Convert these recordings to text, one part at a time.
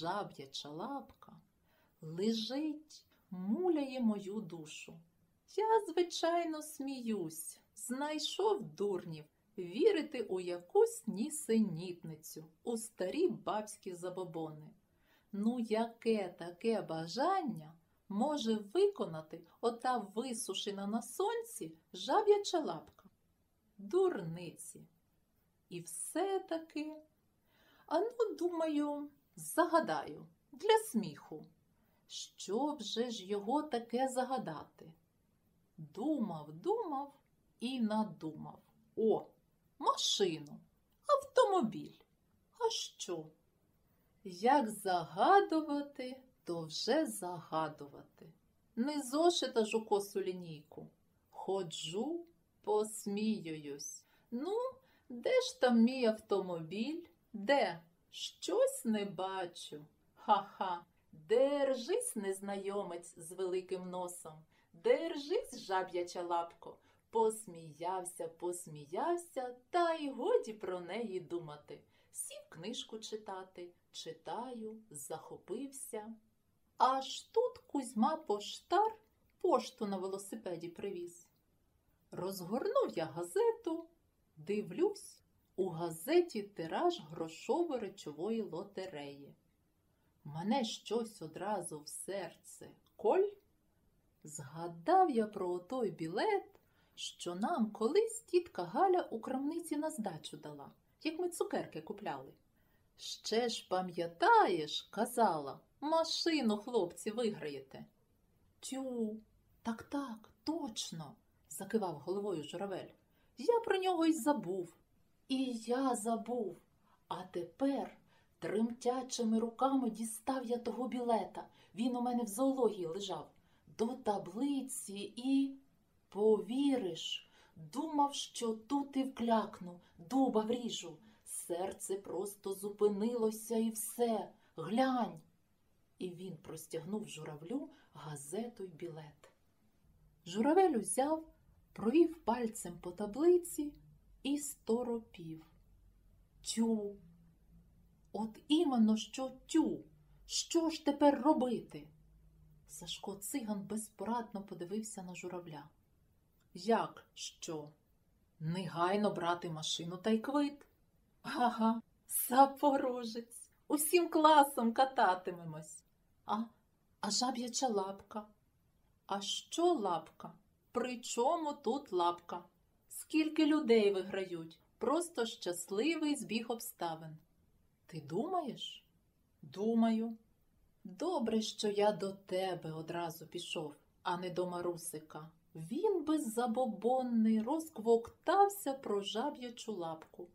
жаб'яча лапка лежить, муляє мою душу. Я, звичайно, сміюсь, знайшов дурнів вірити у якусь нісенітницю, у старі бабські забобони. Ну, яке таке бажання може виконати ота висушена на сонці жаб'яча лапка? Дурниці. І все-таки, а ну, думаю, загадаю для сміху. Що б же ж його таке загадати? Думав, думав і надумав. О, машину, автомобіль. А що? Як загадувати, то вже загадувати. Не зошита ж у косу лінійку. Ходжу, посміююсь. Ну, де ж там мій автомобіль? Де? Щось не бачу. Ха-ха. Держись, незнайомець з великим носом. Держись, жаб'яча лапко. Посміявся, посміявся, та й годі про неї думати. Сів книжку читати, читаю, захопився. Аж тут Кузьма поштар пошту на велосипеді привіз. Розгорнув я газету, дивлюсь, у газеті тираж грошово-речової лотереї. Мене щось одразу в серце коль. Згадав я про той білет, що нам колись тітка Галя у крамниці на здачу дала, як ми цукерки купляли. Ще ж пам'ятаєш, казала, машину, хлопці, виграєте. Тю, так так, точно, закивав головою журавель. Я про нього й забув. І я забув. А тепер тремтячими руками дістав я того білета. Він у мене в зоології лежав. До таблиці і. Повіриш, думав, що тут і вклякну, дуба вріжу. Серце просто зупинилося і все. Глянь. І він простягнув журавлю газету й білет. Журавель узяв, провів пальцем по таблиці і сторопів. Тю. От іменно що тю. Що ж тепер робити? Сашко циган безпорадно подивився на журавля. Як що? Негайно брати машину та й квит. Ага, запорожець. Усім класом кататимемось. А, а жаб'яча лапка. А що лапка? При чому тут лапка? Скільки людей виграють? Просто щасливий збіг обставин. Ти думаєш? Думаю. Добре, що я до тебе одразу пішов, а не до Марусика. Він беззабобонний розквоктався про жаб'ячу лапку.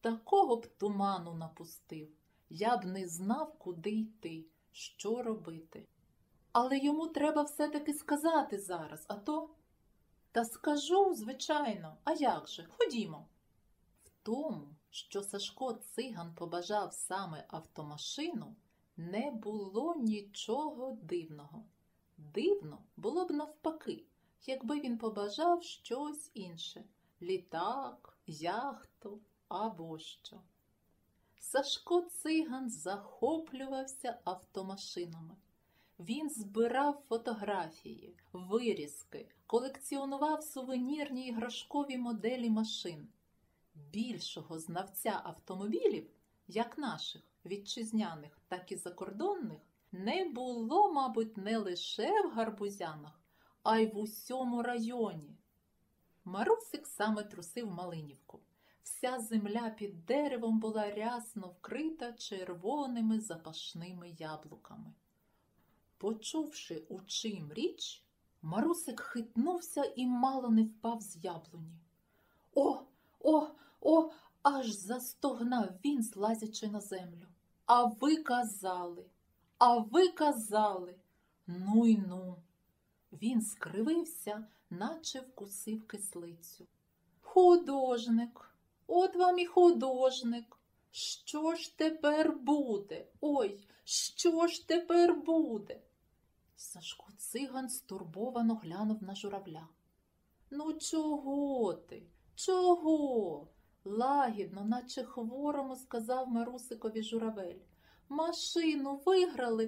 Такого б туману напустив. Я б не знав, куди йти, що робити. Але йому треба все-таки сказати зараз, а то. Та скажу, звичайно, а як же? Ходімо. В тому, що Сашко циган побажав саме автомашину, не було нічого дивного. Дивно було б навпаки, якби він побажав щось інше літак, яхту або що. Сашко циган захоплювався автомашинами. Він збирав фотографії, вирізки, колекціонував сувенірні іграшкові моделі машин. Більшого знавця автомобілів, як наших вітчизняних, так і закордонних, не було, мабуть, не лише в гарбузянах, а й в усьому районі. Марусик саме трусив Малинівку. Вся земля під деревом була рясно вкрита червоними запашними яблуками. Почувши, у чим річ, Марусик хитнувся і мало не впав з яблуні. О, о, о, аж застогнав він, злазячи на землю. А ви казали, а ви казали. Ну й ну. Він скривився, наче вкусив кислицю. Художник, от вам і художник. Що ж тепер буде? Ой, що ж тепер буде? Сашко циган стурбовано глянув на журавля. Ну, чого ти? Чого? лагідно, наче хворому сказав Марусикові журавель. машину виграли,